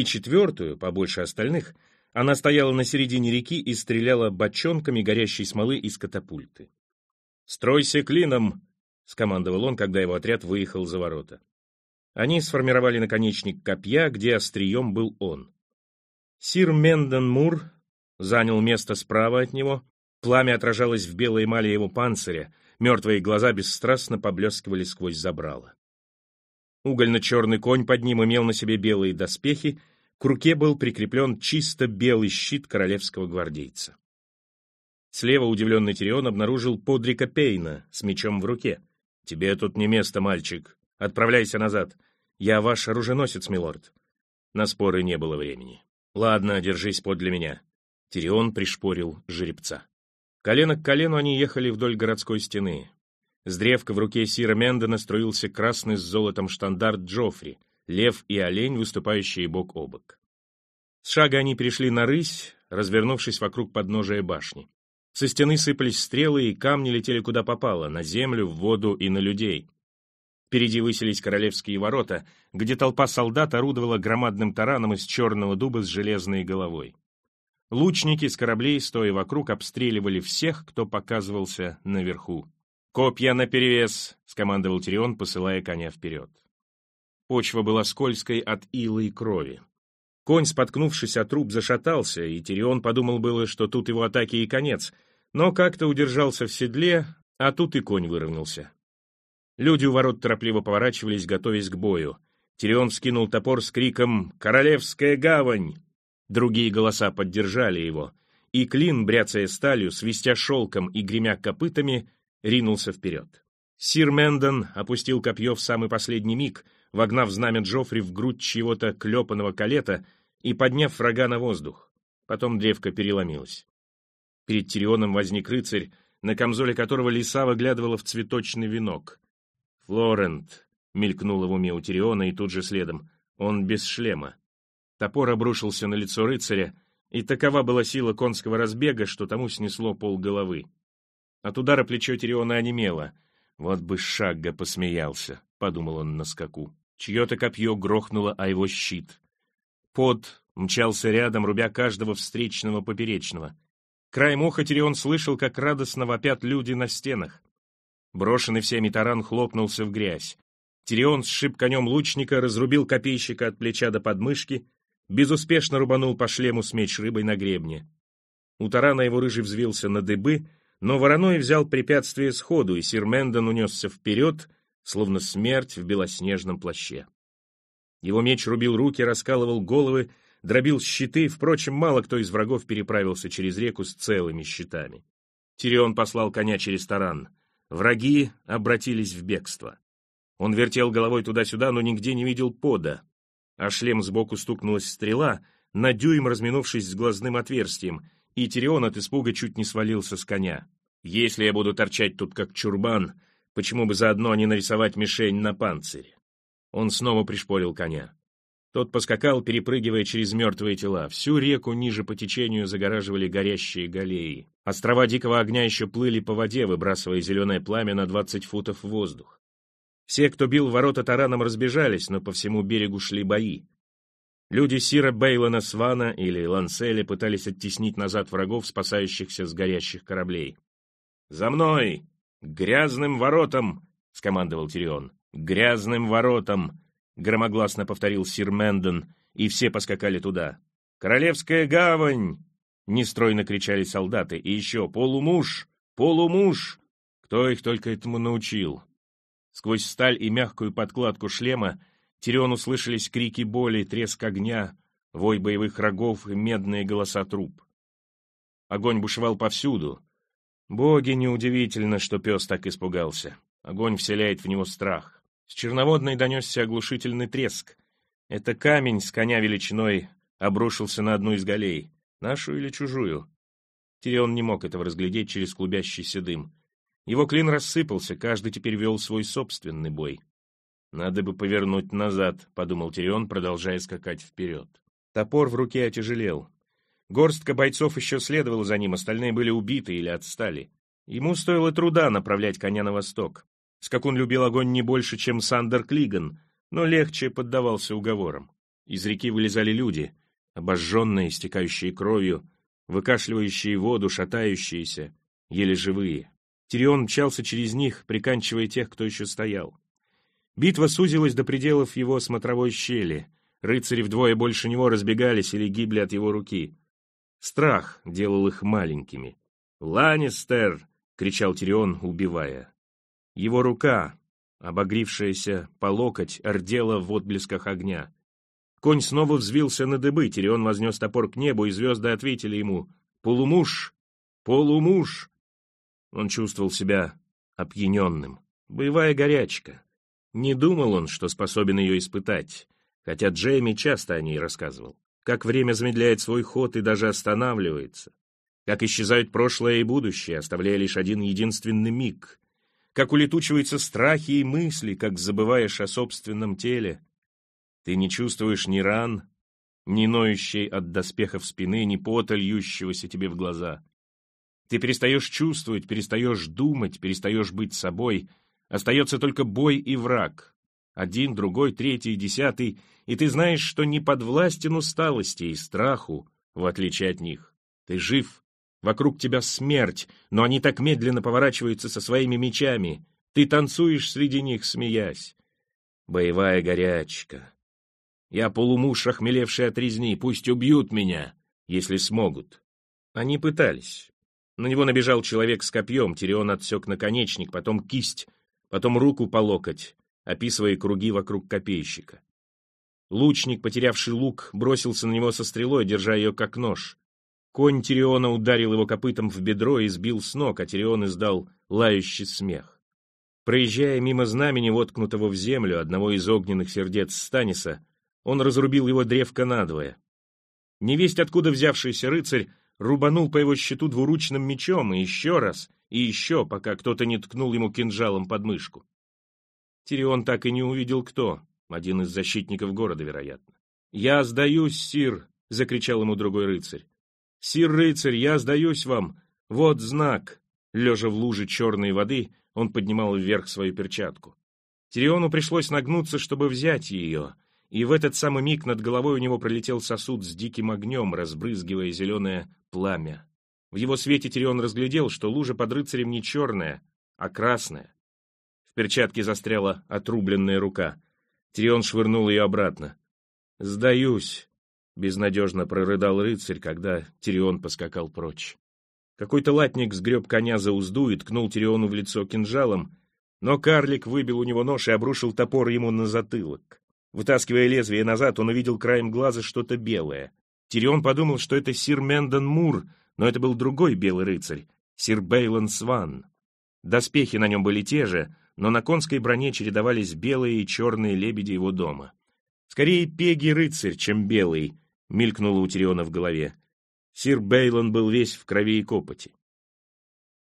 и четвертую, побольше остальных, она стояла на середине реки и стреляла бочонками горящей смолы из катапульты. «Стройся клином!» — скомандовал он, когда его отряд выехал за ворота. Они сформировали наконечник копья, где острием был он. Сир Менден Мур занял место справа от него, пламя отражалось в белой эмали его панциря, мертвые глаза бесстрастно поблескивали сквозь забрало. Угольно-черный конь под ним имел на себе белые доспехи, к руке был прикреплен чисто белый щит королевского гвардейца. Слева удивленный Тирион обнаружил Подрика Пейна с мечом в руке. «Тебе тут не место, мальчик. Отправляйся назад. Я ваш оруженосец, милорд». На споры не было времени. «Ладно, держись подле меня. Тирион пришпорил жеребца. Колено к колену они ехали вдоль городской стены. С древка в руке Сира Мендена струился красный с золотом штандарт Джоффри, лев и олень, выступающие бок о бок. С шага они перешли на рысь, развернувшись вокруг подножия башни. Со стены сыпались стрелы, и камни летели куда попало, на землю, в воду и на людей. Впереди высились королевские ворота, где толпа солдат орудовала громадным тараном из черного дуба с железной головой. Лучники с кораблей, стоя вокруг, обстреливали всех, кто показывался наверху. «Копья наперевес!» — скомандовал Тирион, посылая коня вперед. Почва была скользкой от ила и крови. Конь, споткнувшись от труп, зашатался, и Тирион подумал было, что тут его атаки и конец, но как-то удержался в седле, а тут и конь выровнялся. Люди у ворот торопливо поворачивались, готовясь к бою. Тирион вскинул топор с криком «Королевская гавань!» Другие голоса поддержали его, и Клин, бряцая сталью, свистя шелком и гремя копытами, ринулся вперед. Сир Мендон опустил копье в самый последний миг, вогнав знамя Джоффри в грудь чьего-то клепанного калета и подняв врага на воздух. Потом древко переломилось. Перед Тирионом возник рыцарь, на камзоле которого лиса выглядывала в цветочный венок. «Флорент», — мелькнуло в уме у Тириона и тут же следом, — «он без шлема». Топор обрушился на лицо рыцаря, и такова была сила конского разбега, что тому снесло пол головы. От удара плечо Тириона онемело. «Вот бы Шагга посмеялся», — подумал он на скаку. Чье-то копье грохнуло о его щит. Под мчался рядом, рубя каждого встречного поперечного. Краем уха Тирион слышал, как радостно вопят люди на стенах. Брошенный всеми таран хлопнулся в грязь. Тирион сшиб конем лучника, разрубил копейщика от плеча до подмышки, безуспешно рубанул по шлему с меч рыбой на гребне. У тарана его рыжий взвился на дыбы, но вороной взял препятствие сходу, и сир Мендон унесся вперед, словно смерть в белоснежном плаще. Его меч рубил руки, раскалывал головы, дробил щиты, впрочем, мало кто из врагов переправился через реку с целыми щитами. Тирион послал коня через таран. Враги обратились в бегство. Он вертел головой туда-сюда, но нигде не видел пода а шлем сбоку стукнулась стрела, на дюйм разминувшись с глазным отверстием, и Тирион от испуга чуть не свалился с коня. «Если я буду торчать тут как чурбан, почему бы заодно не нарисовать мишень на панцире?» Он снова пришпорил коня. Тот поскакал, перепрыгивая через мертвые тела. Всю реку ниже по течению загораживали горящие галеи. Острова дикого огня еще плыли по воде, выбрасывая зеленое пламя на двадцать футов в воздух. Все, кто бил ворота тараном, разбежались, но по всему берегу шли бои. Люди Сира Бейлона Свана или Ланселя пытались оттеснить назад врагов, спасающихся с горящих кораблей. «За мной! К грязным воротам!» — скомандовал Тирион. «К грязным воротам!» — громогласно повторил Сир Мэндон, и все поскакали туда. «Королевская гавань!» — нестройно кричали солдаты. «И еще полумуж! Полумуж!» Кто их только этому научил? Сквозь сталь и мягкую подкладку шлема Тирион услышались крики боли, треск огня, вой боевых рогов и медные голоса труп. Огонь бушевал повсюду. Боги, неудивительно, что пес так испугался. Огонь вселяет в него страх. С черноводной донесся оглушительный треск. Это камень с коня величиной обрушился на одну из галей, нашу или чужую. Тирион не мог этого разглядеть через клубящийся дым. Его клин рассыпался, каждый теперь вел свой собственный бой. «Надо бы повернуть назад», — подумал Тирион, продолжая скакать вперед. Топор в руке отяжелел. Горстка бойцов еще следовала за ним, остальные были убиты или отстали. Ему стоило труда направлять коня на восток. Скакун любил огонь не больше, чем Сандер Клиган, но легче поддавался уговорам. Из реки вылезали люди, обожженные, истекающие кровью, выкашливающие воду, шатающиеся, еле живые. Тирион мчался через них, приканчивая тех, кто еще стоял. Битва сузилась до пределов его смотровой щели. Рыцари вдвое больше него разбегались или гибли от его руки. Страх делал их маленькими. «Ланнистер!» — кричал Тирион, убивая. Его рука, обогрившаяся по локоть, ордела в отблесках огня. Конь снова взвился на дыбы, Тирион вознес топор к небу, и звезды ответили ему «Полумуж! Полумуж!» Он чувствовал себя опьяненным. Боевая горячка. Не думал он, что способен ее испытать, хотя Джейми часто о ней рассказывал. Как время замедляет свой ход и даже останавливается. Как исчезают прошлое и будущее, оставляя лишь один единственный миг. Как улетучиваются страхи и мысли, как забываешь о собственном теле. Ты не чувствуешь ни ран, ни ноющей от доспехов спины, ни пота, льющегося тебе в глаза. Ты перестаешь чувствовать, перестаешь думать, перестаешь быть собой. Остается только бой и враг. Один, другой, третий, десятый. И ты знаешь, что не подвластен усталости и страху, в отличие от них. Ты жив. Вокруг тебя смерть, но они так медленно поворачиваются со своими мечами. Ты танцуешь среди них, смеясь. Боевая горячка. Я полумуж, охмелевший от резни. Пусть убьют меня, если смогут. Они пытались. На него набежал человек с копьем, Тирион отсек наконечник, потом кисть, потом руку по локоть, описывая круги вокруг копейщика. Лучник, потерявший лук, бросился на него со стрелой, держа ее как нож. Конь Тириона ударил его копытом в бедро и сбил с ног, а Тирион издал лающий смех. Проезжая мимо знамени, воткнутого в землю одного из огненных сердец Станиса, он разрубил его древко надвое. Невесть, откуда взявшийся рыцарь, рубанул по его щиту двуручным мечом, и еще раз, и еще, пока кто-то не ткнул ему кинжалом под мышку. Тирион так и не увидел, кто, один из защитников города, вероятно. «Я сдаюсь, сир!» — закричал ему другой рыцарь. «Сир-рыцарь, я сдаюсь вам! Вот знак!» Лежа в луже черной воды, он поднимал вверх свою перчатку. Тириону пришлось нагнуться, чтобы взять ее, и в этот самый миг над головой у него пролетел сосуд с диким огнем, разбрызгивая зеленое пламя. В его свете Тирион разглядел, что лужа под рыцарем не черная, а красная. В перчатке застряла отрубленная рука. Тирион швырнул ее обратно. «Сдаюсь», — безнадежно прорыдал рыцарь, когда Тирион поскакал прочь. Какой-то латник сгреб коня за узду и ткнул Тириону в лицо кинжалом, но карлик выбил у него нож и обрушил топор ему на затылок. Вытаскивая лезвие назад, он увидел краем глаза что-то белое. Тирион подумал, что это сир Мендон Мур, но это был другой белый рыцарь, сир Бейлон Сван. Доспехи на нем были те же, но на конской броне чередовались белые и черные лебеди его дома. Скорее пеги рыцарь, чем белый, мелькнуло у Тириона в голове. Сир Бейлон был весь в крови и копоти.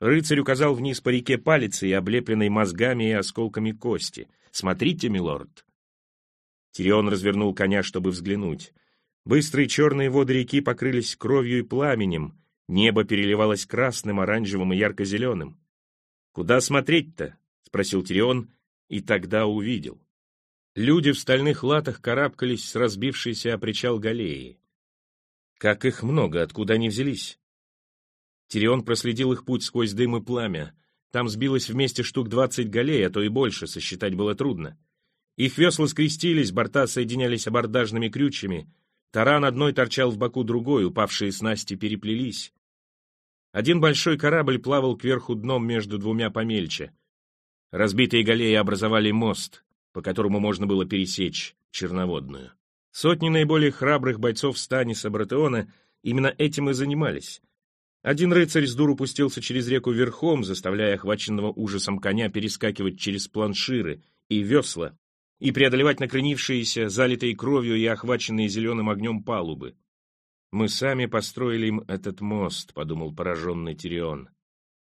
Рыцарь указал вниз по реке палицей, облепленной мозгами и осколками кости. «Смотрите, милорд!» Тирион развернул коня, чтобы взглянуть. Быстрые черные воды реки покрылись кровью и пламенем, небо переливалось красным, оранжевым и ярко-зеленым. «Куда смотреть-то?» — спросил Тирион, и тогда увидел. Люди в стальных латах карабкались с разбившейся о причал галеи. Как их много, откуда они взялись? Тирион проследил их путь сквозь дым и пламя. Там сбилось вместе штук двадцать галей, а то и больше, сосчитать было трудно. Их весла скрестились, борта соединялись абордажными крючьями. Таран одной торчал в боку другой, упавшие снасти переплелись. Один большой корабль плавал кверху дном между двумя помельче. Разбитые галеи образовали мост, по которому можно было пересечь черноводную. Сотни наиболее храбрых бойцов Станиса Братеона именно этим и занимались. Один рыцарь с дуру пустился через реку верхом, заставляя охваченного ужасом коня перескакивать через планширы и весла, и преодолевать накренившиеся, залитые кровью и охваченные зеленым огнем палубы. «Мы сами построили им этот мост», — подумал пораженный Тирион.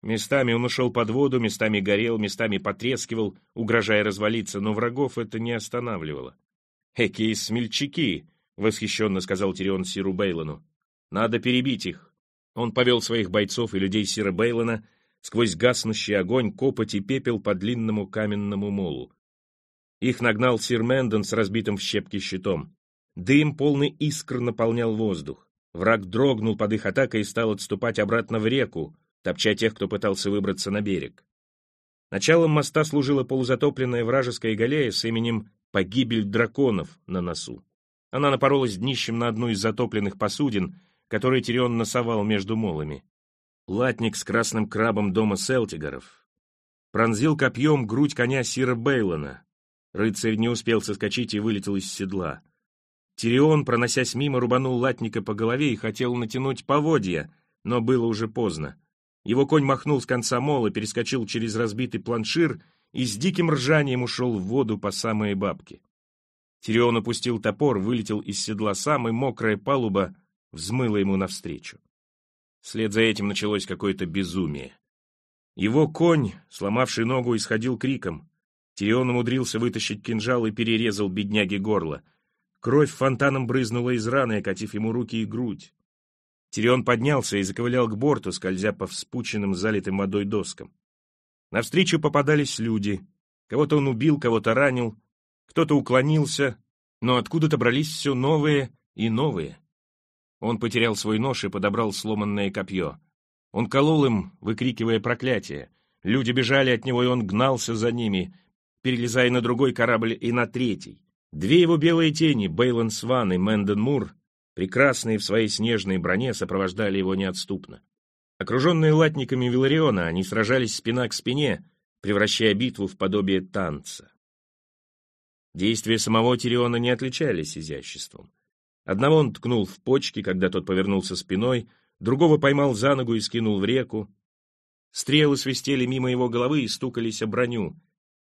Местами он ушел под воду, местами горел, местами потрескивал, угрожая развалиться, но врагов это не останавливало. «Экие смельчаки!» — восхищенно сказал Тирион Сиру Бейлону. «Надо перебить их». Он повел своих бойцов и людей Сира Бейлона сквозь гаснущий огонь, копоть и пепел по длинному каменному молу. Их нагнал Сир Мэндон с разбитым в щепки щитом. Дым, полный искр, наполнял воздух. Враг дрогнул под их атакой и стал отступать обратно в реку, топча тех, кто пытался выбраться на берег. Началом моста служила полузатопленная вражеская галея с именем «Погибель драконов» на носу. Она напоролась днищем на одну из затопленных посудин, которые Тирион носовал между молами. Латник с красным крабом дома Селтигаров пронзил копьем грудь коня Сира Бейлона. Рыцарь не успел соскочить и вылетел из седла. Тирион, проносясь мимо, рубанул латника по голове и хотел натянуть поводья, но было уже поздно. Его конь махнул с конца мола, перескочил через разбитый планшир и с диким ржанием ушел в воду по самые бабки. Тирион опустил топор, вылетел из седла сам, и мокрая палуба взмыла ему навстречу. Вслед за этим началось какое-то безумие. Его конь, сломавший ногу, исходил криком. Тирион умудрился вытащить кинжал и перерезал бедняге горло — Кровь фонтаном брызнула из раны, окатив ему руки и грудь. Тирион поднялся и заковылял к борту, скользя по вспученным, залитым водой доскам. Навстречу попадались люди. Кого-то он убил, кого-то ранил, кто-то уклонился, но откуда-то брались все новые и новые. Он потерял свой нож и подобрал сломанное копье. Он колол им, выкрикивая проклятие. Люди бежали от него, и он гнался за ними, перелезая на другой корабль и на третий. Две его белые тени, Бейлон Сван и Мэндон Мур, прекрасные в своей снежной броне, сопровождали его неотступно. Окруженные латниками Вилариона, они сражались спина к спине, превращая битву в подобие танца. Действия самого Тириона не отличались изяществом. Одного он ткнул в почки, когда тот повернулся спиной, другого поймал за ногу и скинул в реку. Стрелы свистели мимо его головы и стукались о броню.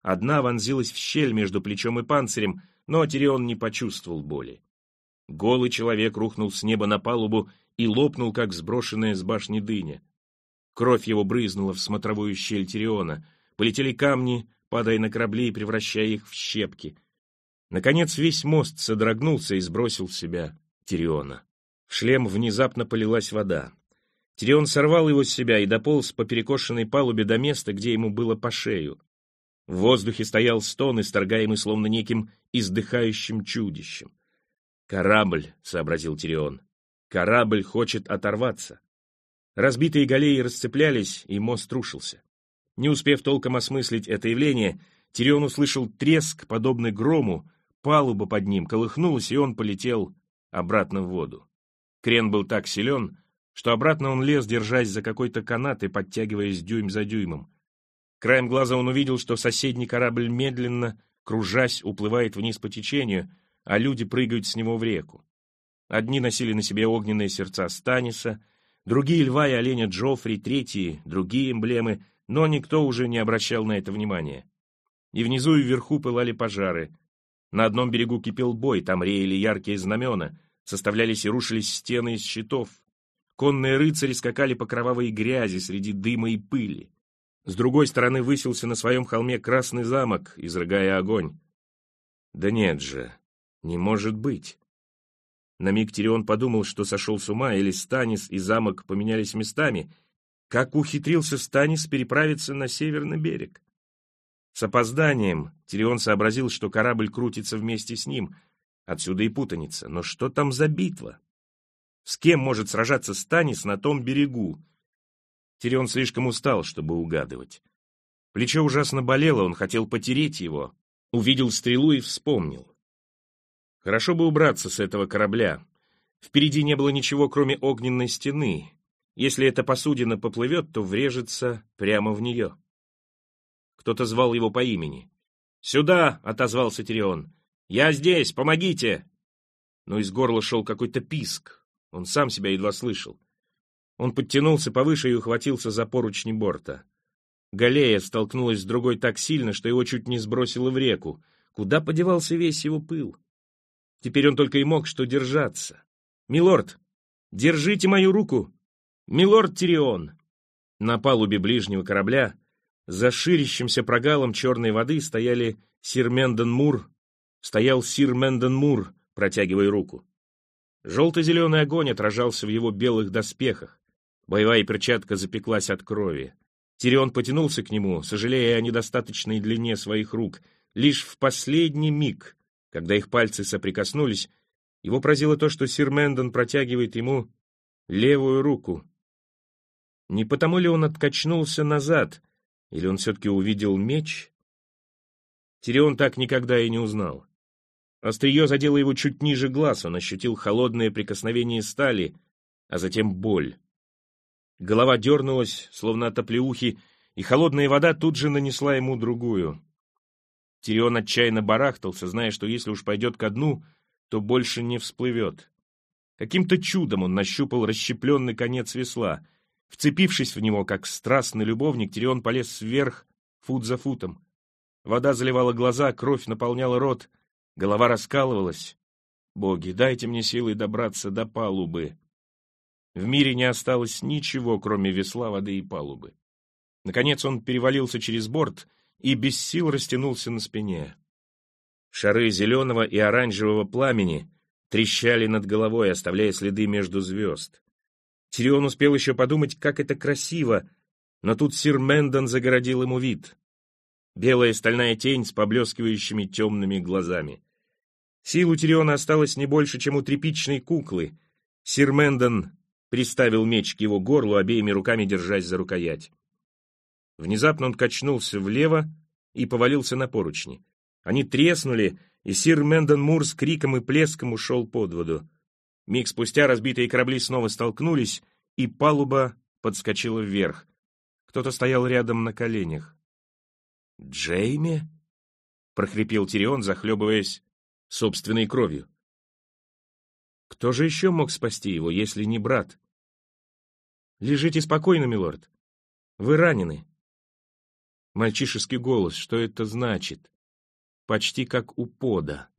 Одна вонзилась в щель между плечом и панцирем, но Тирион не почувствовал боли. Голый человек рухнул с неба на палубу и лопнул, как сброшенная с башни дыня. Кровь его брызнула в смотровую щель Тириона. Полетели камни, падая на корабли и превращая их в щепки. Наконец весь мост содрогнулся и сбросил в себя Тириона. В шлем внезапно полилась вода. Тирион сорвал его с себя и дополз по перекошенной палубе до места, где ему было по шею. В воздухе стоял стон, исторгаемый словно неким издыхающим чудищем. «Корабль», — сообразил Тирион, — «корабль хочет оторваться». Разбитые галеи расцеплялись, и мост рушился. Не успев толком осмыслить это явление, Тирион услышал треск, подобный грому, палуба под ним колыхнулась, и он полетел обратно в воду. Крен был так силен, что обратно он лез, держась за какой-то канат и подтягиваясь дюйм за дюймом. Краем глаза он увидел, что соседний корабль медленно, кружась, уплывает вниз по течению, а люди прыгают с него в реку. Одни носили на себе огненные сердца Станиса, другие — льва и оленя Джоффри, третьи — другие эмблемы, но никто уже не обращал на это внимания. И внизу и вверху пылали пожары. На одном берегу кипел бой, там реяли яркие знамена, составлялись и рушились стены из щитов. Конные рыцари скакали по кровавой грязи среди дыма и пыли. С другой стороны высился на своем холме красный замок, изрыгая огонь. Да нет же, не может быть. На миг Тирион подумал, что сошел с ума, или Станис и замок поменялись местами. Как ухитрился Станис переправиться на северный берег? С опозданием Тирион сообразил, что корабль крутится вместе с ним. Отсюда и путаница. Но что там за битва? С кем может сражаться Станис на том берегу? Тирион слишком устал, чтобы угадывать. Плечо ужасно болело, он хотел потереть его. Увидел стрелу и вспомнил. Хорошо бы убраться с этого корабля. Впереди не было ничего, кроме огненной стены. Если эта посудина поплывет, то врежется прямо в нее. Кто-то звал его по имени. «Сюда!» — отозвался Тирион. «Я здесь! Помогите!» Но из горла шел какой-то писк. Он сам себя едва слышал. Он подтянулся повыше и ухватился за поручни борта. Галея столкнулась с другой так сильно, что его чуть не сбросило в реку. Куда подевался весь его пыл? Теперь он только и мог что держаться. «Милорд, держите мою руку! Милорд Тирион!» На палубе ближнего корабля, за ширящимся прогалом черной воды, стояли сир Менден Мур, стоял сир Менден Мур, протягивая руку. Желто-зеленый огонь отражался в его белых доспехах. Боевая перчатка запеклась от крови. Тирион потянулся к нему, сожалея о недостаточной длине своих рук. Лишь в последний миг, когда их пальцы соприкоснулись, его поразило то, что сир Мэндон протягивает ему левую руку. Не потому ли он откачнулся назад, или он все-таки увидел меч? Тирион так никогда и не узнал. Острие задело его чуть ниже глаз, он ощутил холодное прикосновение стали, а затем боль. Голова дернулась, словно от оплеухи, и холодная вода тут же нанесла ему другую. Тирион отчаянно барахтался, зная, что если уж пойдет ко дну, то больше не всплывет. Каким-то чудом он нащупал расщепленный конец весла. Вцепившись в него, как страстный любовник, Тирион полез вверх, фут за футом. Вода заливала глаза, кровь наполняла рот, голова раскалывалась. «Боги, дайте мне силы добраться до палубы!» В мире не осталось ничего, кроме весла, воды и палубы. Наконец он перевалился через борт и без сил растянулся на спине. Шары зеленого и оранжевого пламени трещали над головой, оставляя следы между звезд. Тирион успел еще подумать, как это красиво, но тут сир Мэндон загородил ему вид. Белая стальная тень с поблескивающими темными глазами. Сил у Тириона осталось не больше, чем у тряпичной куклы. Сир Мэндон приставил меч к его горлу, обеими руками держась за рукоять. Внезапно он качнулся влево и повалился на поручни. Они треснули, и сир Мэндон Мур с криком и плеском ушел под воду. Миг спустя разбитые корабли снова столкнулись, и палуба подскочила вверх. Кто-то стоял рядом на коленях. «Джейми?» — прохрипел Тирион, захлебываясь собственной кровью. Кто же еще мог спасти его, если не брат? Лежите спокойно, милорд. Вы ранены. Мальчишеский голос, что это значит? Почти как у пода.